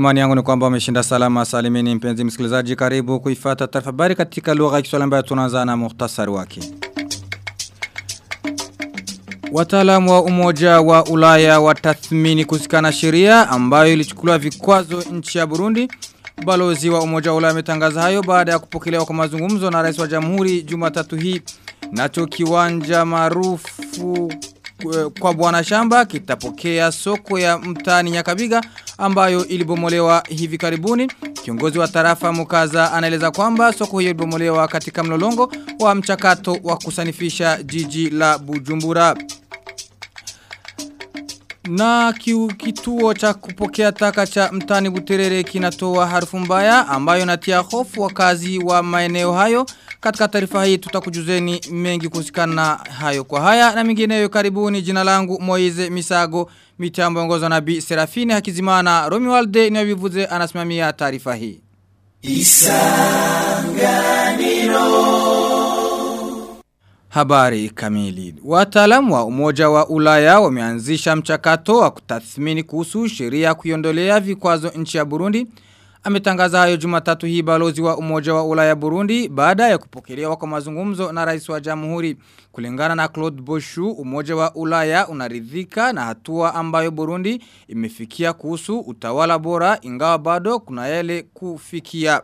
Imani yangu ni kwamba umeshinda salama salimini mpenzi msikilizaji karibu kuifata taarifa habari katika lugha ya Kiswahili ambayo tunaanza na muhtasari wake. Wataalamu wa umoja wa Ulaya watathmini kusikana sheria ambayo ilichukuliwa vikwazo nchi ya Burundi. Balozi wa umoja wa Ulaya ametangaza hayo baada ya kupokelewa kwa mazungumzo na rais wa jamhuri Jumatatu hii. Nacho kiwanja maarufu kwa bwana shamba kitapokea soko ya mtaani Nyakabiga ambayo ilibomolewa hivi karibuni. Kiongozi wa tarafa Mukaza anaeleza kwamba soko hiyo ilibomolewa katika mlolongo wa mchakato wa kusanifisha jiji la Bujumbura. Na kituo cha kupokea taka cha mtani Buterere kinatoa harufu mbaya ambayo natia hofu wakazi wa maeneo hayo. Katika taarifa hii tutakujuzeni mengi kuhusikana hayo kwa haya na mingineyo karibuni jina langu Moize Misago mitambo ongozwa na Bi Serafini Hakizimana Romualde inayovivuze anasimamia taarifa hii. Isanganiro Habari kamili. Wataalamu wa Umoja wa Ulaya wameanzisha mchakato wa kutathmini kuhusu sheria kuiondolea vikwazo nchi ya Burundi. Ametangaza hayo Jumatatu hii balozi wa Umoja wa Ulaya Burundi baada ya kupokelewa kwa mazungumzo na rais wa Jamhuri. Kulingana na Claude Boshu, Umoja wa Ulaya unaridhika na hatua ambayo Burundi imefikia kuhusu utawala bora ingawa bado kuna yale kufikia.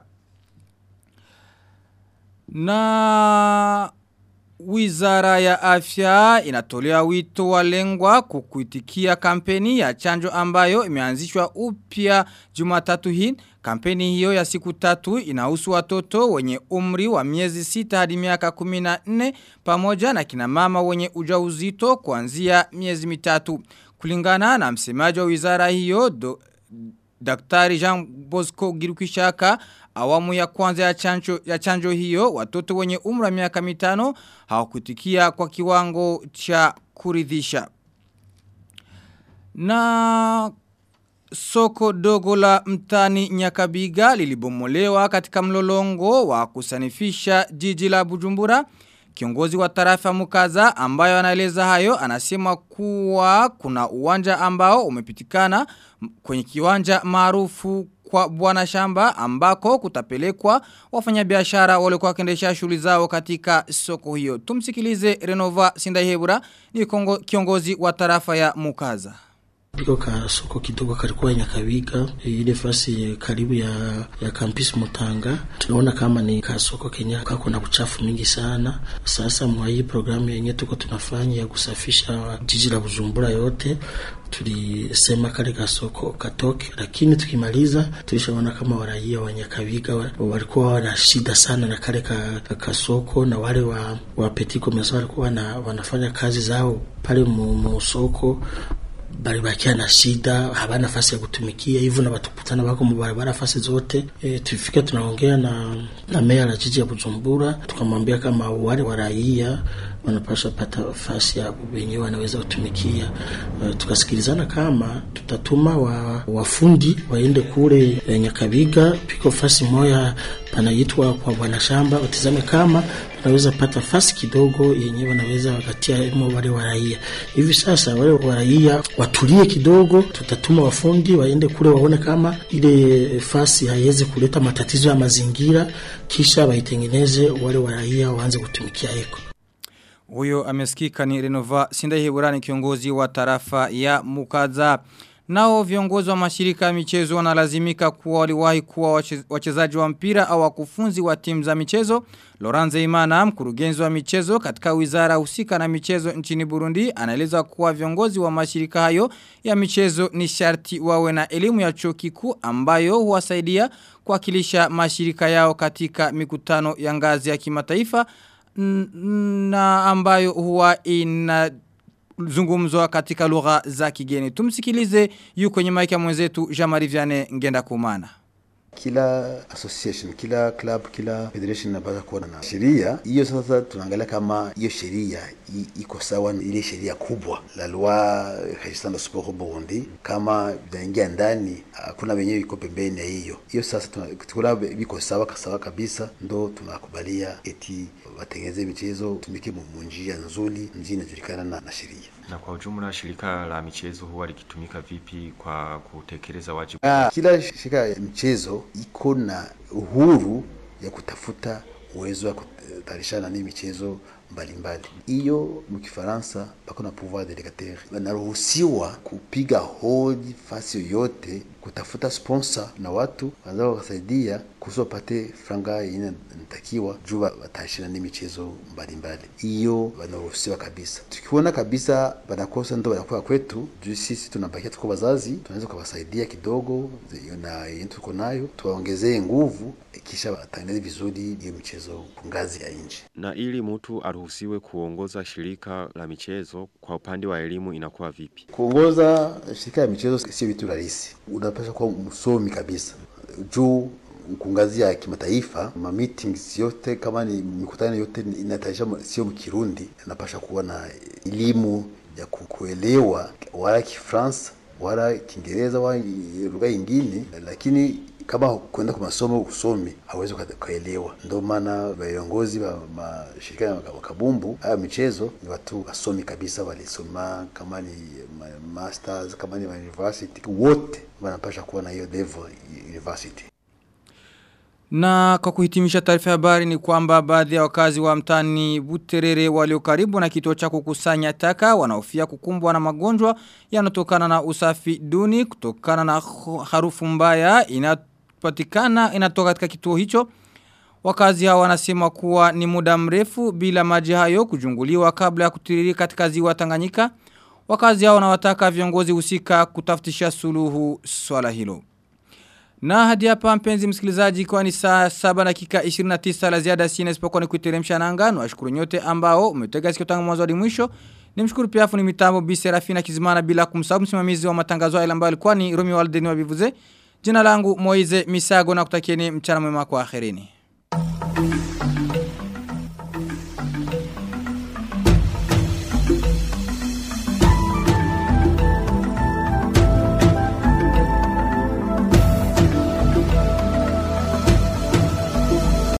Na Wizara ya afya inatolea wito wa lengwa kukuitikia kampeni ya chanjo ambayo imeanzishwa upya jumatatu hii. Kampeni hiyo ya siku tatu inahusu watoto wenye umri wa miezi sita hadi miaka kuminane pamoja na kina mama wenye ujauzito kuanzia miezi mitatu. Kulingana na msemaji wa wizara hiyo do, Daktari Jean Bosco Girukishaka awamu ya kwanza ya chanjo, ya chanjo hiyo watoto wenye umri wa miaka mitano hawakutikia kwa kiwango cha kuridhisha. Na soko dogo la mtani Nyakabiga lilibomolewa katika mlolongo wa kusanifisha jiji la Bujumbura. Kiongozi wa tarafa Mukaza ambayo anaeleza hayo anasema kuwa kuna uwanja ambao umepitikana kwenye kiwanja maarufu kwa bwana shamba ambako kutapelekwa wafanyabiashara waliokuwa wakiendesha shughuli zao katika soko hiyo. Tumsikilize Renova Sindahebura ni kiongozi wa tarafa ya Mukaza. Iko ka soko kidogo kalikuwa Nyakabiga, ile fasi karibu ya ya campus Mutanga. Tunaona kama ni ka soko Kenya kako na uchafu mingi sana. Sasa mwa hii programu yenye tuko tunafanya ya kusafisha jiji la Bujumbura yote tulisema kale ka soko katoke, lakini tukimaliza tulishaona kama waraia wa Nyakabiga walikuwa wana shida sana na kale ka, ka soko na wale wa, wa Petit Commerce walikuwa wana, wanafanya kazi zao pale mu, bali bakia na shida, habana nafasi ya kutumikia hivyo, na watukutana wako mubarabara fasi zote. E, tulifika tunaongea na na meya la jiji ya Bujumbura, tukamwambia kama wale wa raia wanapaswa pata nafasi ya wenyewe wanaweza kutumikia. E, tukasikilizana kama tutatuma wa wafundi waende kule e, Nyakabiga piko fasi moya panaitwa kwa bwana shamba, utizame kama wanaweza pata fasi kidogo yenye wanaweza wakatia mo wale waraia. Hivi sasa wale waraia watulie kidogo, tutatuma wafundi waende kule waone kama ile fasi haiwezi kuleta matatizo ya mazingira, kisha waitengeneze, wale waraia waanze kutumikia eko. Huyo amesikika ni Renova Sindahebura kiongozi wa tarafa ya Mukaza. Nao viongozi wa mashirika ya michezo wanalazimika kuwa waliwahi kuwa wachezaji wa mpira au wakufunzi wa timu za michezo. Loranze Imana, mkurugenzi wa michezo katika wizara husika na michezo nchini Burundi, anaeleza kuwa viongozi wa mashirika hayo ya michezo ni sharti wawe na elimu ya chuo kikuu ambayo huwasaidia kuwakilisha mashirika yao katika mikutano ya ngazi ya kimataifa na ambayo huwa ina zungumzwa katika lugha za kigeni. Tumsikilize yuko nyuma yake mwenzetu Jamari Viane ngenda kumana. Kila association, kila club, kila federation inapaswa kuwa na sheria hiyo. Sasa tunaangalia kama hiyo sheria iko sawa na ile sheria kubwa la loi régissant le sport Burundi, kama vinaingia ndani, hakuna wenyewe iko pembeni ya hiyo hiyo. Sasa tunakula viko sawa sawa kabisa, ndo tunakubalia eti watengeneze michezo tumike munjia nzuri, njia inajulikana na, na sheria. Na kwa ujumla shirika la michezo huwa likitumika vipi kwa kutekeleza wajibu? Ah, kila shirika ya michezo iko na uhuru ya kutafuta uwezo wa kutarishana ni michezo mbalimbali. Hiyo mkifaransa pako na pouvoir delegateur, wanaruhusiwa kupiga hodi fasi yoyote kutafuta sponsor na watu wanaweza wakasaidia kuhusu wapate franga yenye natakiwa juu watashira ni michezo mbalimbali. Hiyo wanaruhusiwa kabisa. Tukiona kabisa wanakosa ndo wanakuwa kwetu, juu sisi tunabakia tuko wazazi, tunaweza kuwasaidia kidogo na yenye tuko nayo, tuwaongezee nguvu kisha watangaze vizuri hiyo michezo kungazi ya nchi. Na ili mtu aruhusiwe kuongoza shirika la michezo kwa upande wa elimu inakuwa vipi? Kuongoza shirika ya michezo sio vitu rahisi, unapaswa kuwa msomi kabisa. Juu kungazi ya kimataifa ma meetings yote kama ni mikutano yote inatarisha sio mkirundi, inapasha kuwa na elimu ya kuelewa wala Kifaransa wala Kiingereza wala lugha nyingine, lakini kama kwenda kwa masomo usomi hawezi ukaelewa. Ndio maana viongozi wa mashirika ya kabumbu haya michezo ni watu wasomi kabisa, walisoma kama ni masters, kama ni university, wote wanapasha kuwa na hiyo level university. Na kwa kuhitimisha taarifa ya habari ni kwamba baadhi ya wakazi wa mtani Buterere walio karibu na kituo cha kukusanya taka wanahofia kukumbwa na magonjwa yanotokana na usafi duni kutokana na harufu mbaya inapatikana inatoka katika kituo hicho. Wakazi hao wanasema kuwa ni muda mrefu bila maji hayo kujunguliwa kabla ya kutiririka katika ziwa Tanganyika. Wakazi hao wanawataka viongozi husika kutafutisha suluhu swala hilo. Na hadi hapa mpenzi msikilizaji kwa ni saa 7 dakika 29 la ziada sina isipokuwa ni kuiteremsha nanga. Nawashukuru nyote ambao umetega sikio tangu mwanzo hadi mwisho. Nimshukuru pia afu ni mitambo Bi Serafina Kizimana bila kumsahau msimamizi wa matangazo haya ambayo alikuwa ni Romi Walden wa Bivuze. Jina langu Moize Misago na kutakieni mchana mwema kwa akhirini.